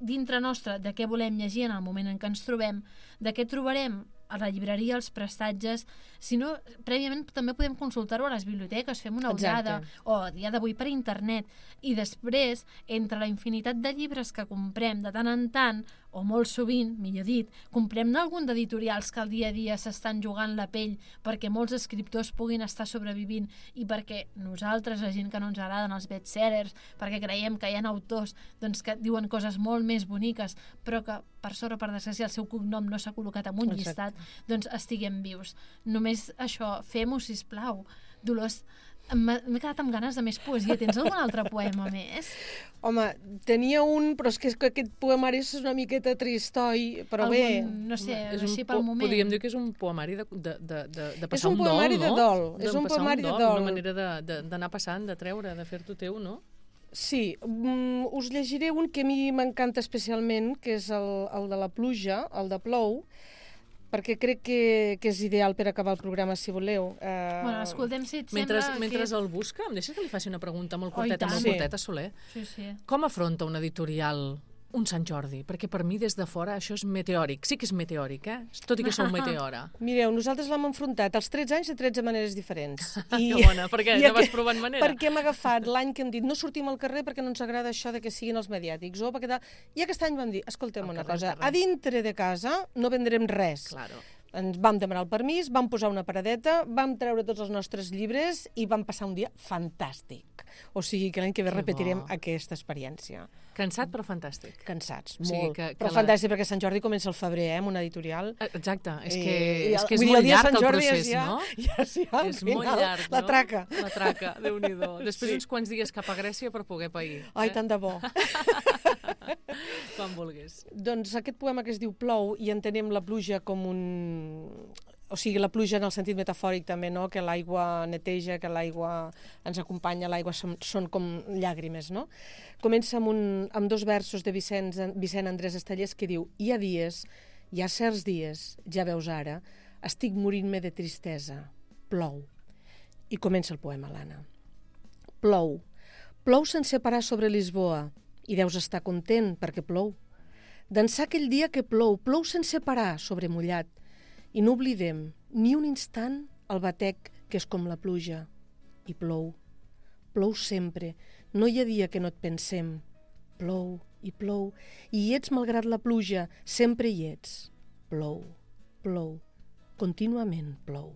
dintre nostra de què volem llegir en el moment en què ens trobem, de què trobarem a la llibreria, els prestatges, si no, prèviament també podem consultar-ho a les biblioteques, fem una ullada, o a dia d'avui per internet, i després, entre la infinitat de llibres que comprem de tant en tant, o molt sovint, millor dit, comprem d'algun d'editorials que al dia a dia s'estan jugant la pell perquè molts escriptors puguin estar sobrevivint i perquè nosaltres, la gent que no ens agraden els bestsellers, perquè creiem que hi ha autors doncs, que diuen coses molt més boniques, però que per sort o per desgràcia el seu cognom no s'ha col·locat en un Exacte. llistat, doncs estiguem vius. Només això, fem-ho, sisplau. Dolors, m'he quedat amb ganes de més poesia. Tens algun altre poema més? Home, tenia un, però és que, és que aquest poemari és una miqueta tristoi, però bé... algun, no sé, És un així pel moment. Podríem dir que és un poemari de, de, de, de, de passar un poemari dol, de no? dol, és un poemari de dol, dol. Una manera de- de- d'anar passant, de treure, de fer-t'ho teu, no? Sí, mm, us llegiré un que a mi m'encanta especialment, que és el, el de la pluja, el de plou, perquè crec que, que és ideal per acabar el programa, si voleu. Uh, Bueno, escoltem si et Mentre, sembla mentre que... el busca, em deixes que li faci una pregunta molt Oh, curteta, tant. molt Sí. curteta, Soler? Sí, sí. Com afronta un editorial un Sant Jordi? Perquè per mi, des de fora, això és meteòric. Sí que és meteòric, eh? Tot i que sou meteora. Mireu, nosaltres l'hem enfrontat als 13 anys de 13 maneres diferents. Que bona, per què? i Ja vas provant manera? Perquè hem agafat l'any que hem dit no sortim al carrer perquè no ens agrada això de que siguin els mediàtics. O perquè tal. I aquest any vam dir, escoltem Al una cosa, a dintre de casa no vendrem res. Claro. Ens vam demanar el permís, vam posar una paradeta, vam treure tots els nostres llibres i vam passar un dia fantàstic. O sigui que l'any que ve Que repetirem bo. aquesta experiència. Cansat, però fantàstic. Cansats, O sigui molt. que- que Però la- fantàstic perquè Sant Jordi comença el febrer, eh, amb una editorial. Eh, Exacte, és que, i és, el- que és molt el llarg Sant el Jordi procés, és ja, no? Ja, sí, al és final, molt llarg, la no? traca. La traca, déu nhi Després Sí. uns quants dies cap a Grècia per poder pair. Ai, eh? tant de bo. Quan vulguis. doncs aquest poema que es diu Plou i entenem la pluja com un... O sigui, la pluja en el sentit metafòric també, no? que l'aigua neteja, que l'aigua ens acompanya, l'aigua són, com llàgrimes. No? Comença amb, un, amb dos versos de Vicenç, Vicent Andrés Estallés que diu Hi ha dies, hi ha certs dies, ja veus ara, estic morint-me de tristesa, plou. I comença el poema, l'Anna. Plou. Plou sense parar sobre Lisboa i deus estar content perquè plou. D'ençà aquell dia que plou, plou sense parar sobre mullat i no oblidem ni un instant el batec que és com la pluja. I plou. Plou sempre. No hi ha dia que no et pensem. Plou i plou. I hi ets malgrat la pluja. Sempre hi ets. Plou, plou. Contínuament plou.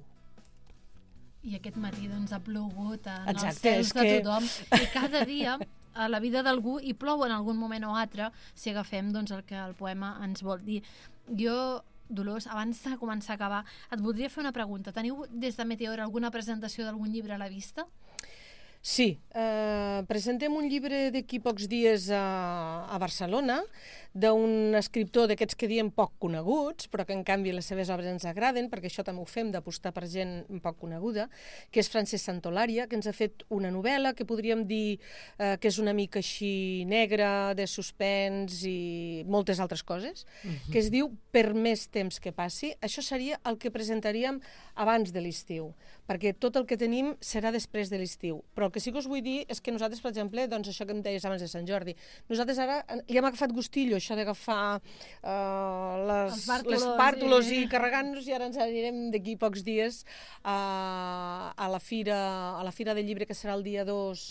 I aquest matí doncs, ha plogut en Exacte, els cels de que- tothom. I cada dia a la vida d'algú hi plou en algun moment o altre si agafem doncs, el que el poema ens vol dir. Jo, Dolors, abans de començar a acabar, et voldria fer una pregunta. Teniu des de Meteor alguna presentació d'algun llibre a la vista? Sí, eh, presentem un llibre d'aquí pocs dies a, a Barcelona d'un escriptor d'aquests que diem poc coneguts, però que en canvi les seves obres ens agraden, perquè això també ho fem d'apostar per gent poc coneguda, que és Francesc Santolària, que ens ha fet una novel·la que podríem dir eh, que és una mica així negra, de suspens i moltes altres coses, que es diu Per més temps que passi. Això seria el que presentaríem abans de l'estiu, perquè tot el que tenim serà després de l'estiu. Però el que sí que us vull dir és que nosaltres, per exemple, doncs això que em deies abans de Sant Jordi, nosaltres ara eh, li hem agafat gustillo, això d'agafar uh, les, les bàrtolos i- i carregant-nos i ara ens anirem d'aquí pocs dies a, a, la fira, a la fira del llibre que serà el dia 2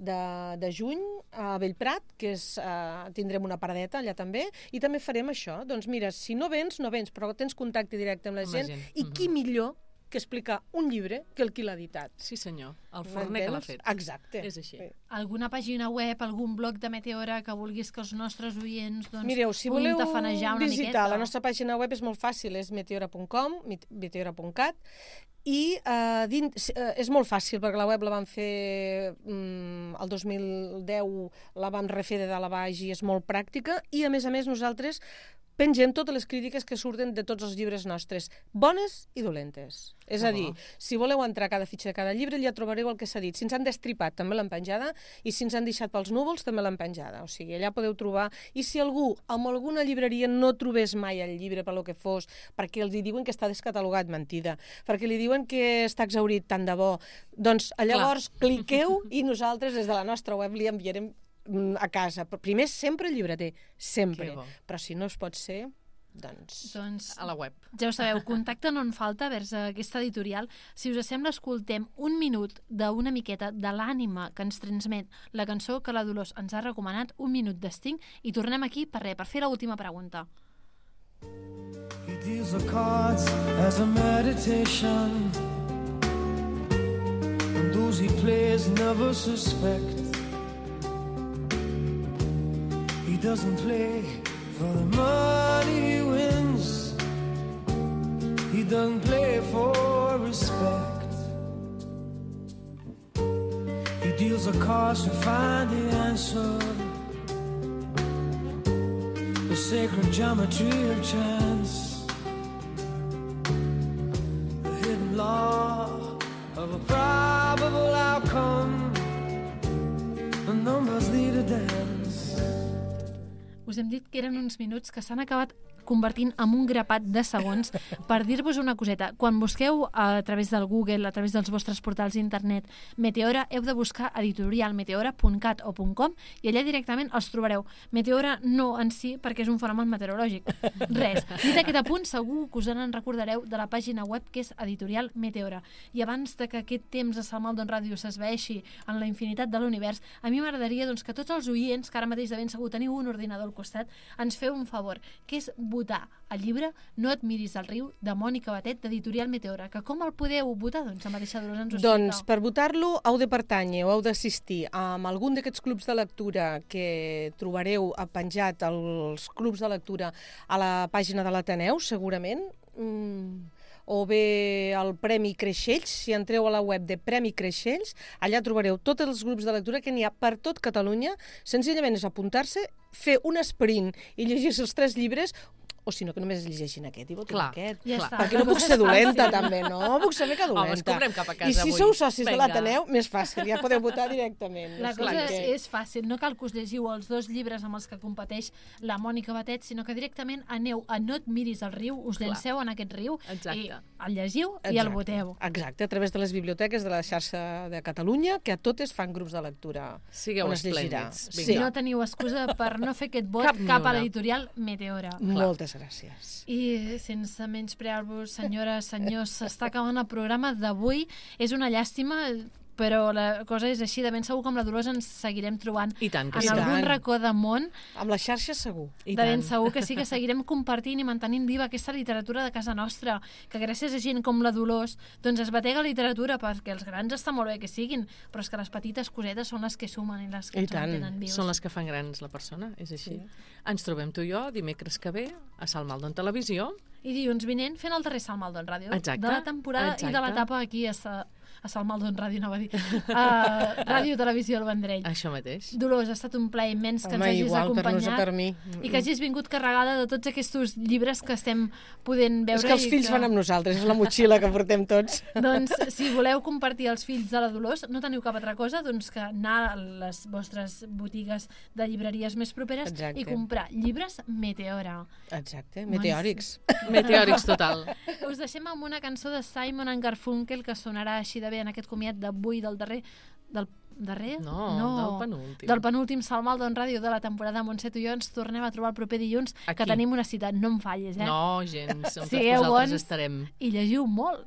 de, de juny a Bellprat, que és, uh, tindrem una paradeta allà també, i també farem això. Doncs mira, si no vens, no vens, però tens contacte directe amb la Amb la gent, gent, i qui millor que explicar un llibre que el qui l'ha editat. Sí, senyor. El forner que l'ha fet. Exacte. És així. Sí. Alguna pàgina web, algun blog de Meteora que vulguis que els nostres oients doncs, Mireu, si puguin voleu tafanejar una visitar miqueta. la nostra pàgina web és molt fàcil, és meteora.com, met- meteora.cat, i eh, dins, eh, és molt fàcil perquè la web la vam fer mm, el 2010, la vam refer de dalt a baix i és molt pràctica i a més a més nosaltres pengem totes les crítiques que surten de tots els llibres nostres, bones i dolentes. És a dir, si voleu entrar a cada fitxa de cada llibre, ja trobareu el que s'ha dit. Si ens han destripat, també l'han penjada, i si ens han deixat pels núvols, també l'han penjada. O sigui, allà podeu trobar... I si algú, amb alguna llibreria, no trobés mai el llibre per lo que fos, perquè els hi diuen que està descatalogat, mentida, perquè li diuen que està exaurit tant de bo, doncs llavors cliqueu i nosaltres des de la nostra web li enviarem a casa. Però primer sempre el llibreter, sempre. Però si no es pot ser, doncs... Doncs A la web. ja ho sabeu, contacte no en falta vers aquesta editorial. Si us sembla, escoltem un minut d'una miqueta de l'ànima que ens transmet la cançó que la Dolors ens ha recomanat, un minut d'esting, i tornem aquí per res, per fer l'última pregunta. He deals the cards as a meditation. And those he plays never suspect. Doesn't play for the money he wins. He doesn't play for respect. He deals the cards to find the answer the sacred geometry of chance, Us hem dit que eren uns minuts que s'han acabat convertint en un grapat de segons per dir-vos una coseta. Quan busqueu a través del Google, a través dels vostres portals d'internet Meteora, heu de buscar editorial meteora.cat o .com i allà directament els trobareu. Meteora no en si, perquè és un fenomen meteorològic. Res. Dit aquest apunt, segur que us en recordareu de la pàgina web que és editorial Meteora. I abans de que aquest temps a Salmaldon Ràdio s'esveixi en la infinitat de l'univers, a mi m'agradaria doncs, que tots els oients, que ara mateix de ben segur teniu un ordinador al costat, ens feu un favor, que és el llibre No et miris al riu, de Mònica Batet, d'Editorial Meteora, que com el podeu votar? Doncs la mateixa Dolors ens ho Doncs per votar-lo heu de pertànyer o heu d'assistir a algun d'aquests clubs de lectura que trobareu penjat als clubs de lectura a la pàgina de l'Ateneu, segurament, mm, o bé al Premi Creixells, si entreu a la web de Premi Creixells, allà trobareu tots els grups de lectura que n'hi ha per tot Catalunya, senzillament és apuntar-se, fer un sprint i llegir-se els tres llibres, o si no, que només es llegeixin aquest i votin Clar. aquest. Ja Clar. està. Perquè no puc ser dolenta, també, no? Puc ser mica dolenta. Home, cap a casa I si avui. sou socis de Vinga. l'Ateneu, més fàcil, ja podeu votar directament. La O sigui cosa que- és fàcil, no cal que us llegiu els dos llibres amb els que competeix la Mònica Batet, sinó que directament aneu a No et miris al riu, us Clar. llanceu en aquest riu Exacte. i el llegiu i el Exacte. voteu. Exacte, a través de les biblioteques de la xarxa de Catalunya, que a totes fan grups de lectura Sigueu on es esplèndids. Sí. No teniu excusa per no fer aquest vot Cap cap, a l'editorial Meteora. Moltes gràcies. I sense menysprear-vos, senyores, senyors, s'està acabant el programa d'avui. És una llàstima, però la cosa és així. De ben segur que amb la Dolors ens seguirem trobant I tant en sí. algun tant. racó de món. Amb la xarxa segur. I de ben tant. segur que sí que seguirem compartint i mantenint viva aquesta literatura de casa nostra, que gràcies a gent com la Dolors doncs es batega literatura, perquè els grans està molt bé que siguin, però és que les petites cosetes són les que sumen i les que I ens tant. mantenen vius. Són les que fan grans la persona, és així. Ens trobem tu i jo dimecres que ve a Salmaldon Televisió. I dilluns vinent fent el darrer Salmaldon Ràdio Exacte, de la temporada i de exacte. l'etapa aquí a, A Salmaldon Ràdio, anava a dir, a Ràdio Televisió del Vendrell. Això mateix. Dolors, ha estat un plaer immens que Home, ens hagis igual, per acompanyat a per mi. i que hagis vingut carregada de tots aquests llibres que estem podent veure. És que els fills van amb nosaltres, és la motxilla que portem tots. Doncs si voleu compartir els fills de la Dolors, no teniu cap altra cosa doncs que anar a les vostres botigues de llibreries més properes Exacte. i comprar llibres Meteora. Exacte, meteòrics. Meteòrics total. Us deixem amb una cançó de Simon and Garfunkel que sonarà així de bé en aquest comiat d'avui del darrer... Del darrer? No, del penúltim. Del penúltim Salmaldon Ràdio de la temporada Montset i jo ens tornem a trobar el proper dilluns Aquí. que tenim una cita. No em fallis, eh? No, gens. Tots Sigueu vosaltres bons estarem. i llegiu molt.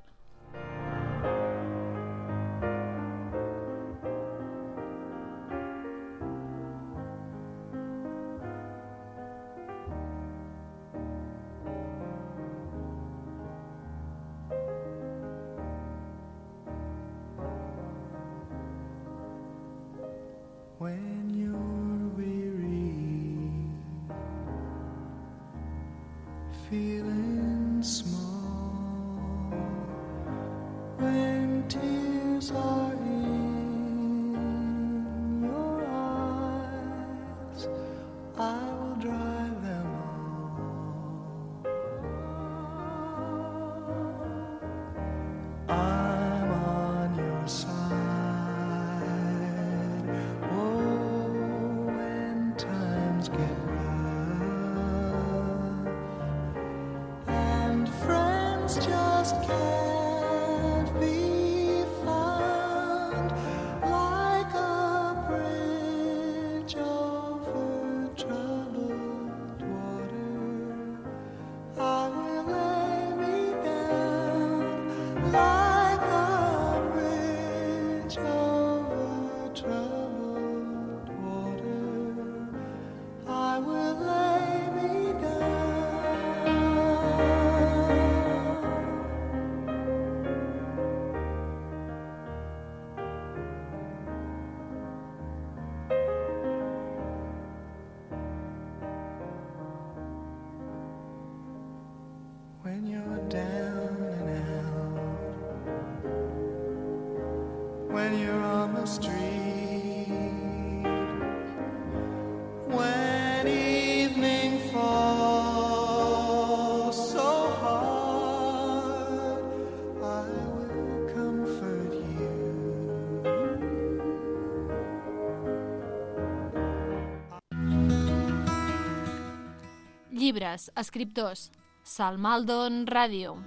Llibres, escriptors, Salmaldon Ràdio.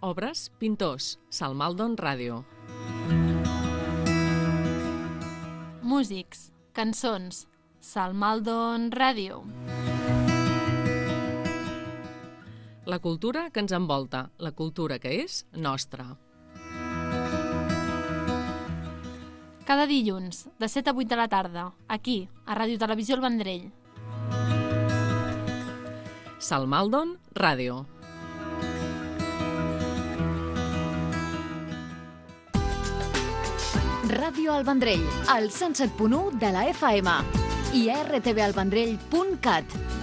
Obres, pintors, Salmaldon Ràdio. Músics, cançons, Salmaldon Ràdio. La cultura que ens envolta, la cultura que és nostra. Cada dilluns, de 7 a 8 de la tarda, aquí, a Ràdio Televisió El Vendrell. Salmaldon Ràdio. Ràdio El Vendrell, al 107.1 de la FM i rtvalvendrell.cat.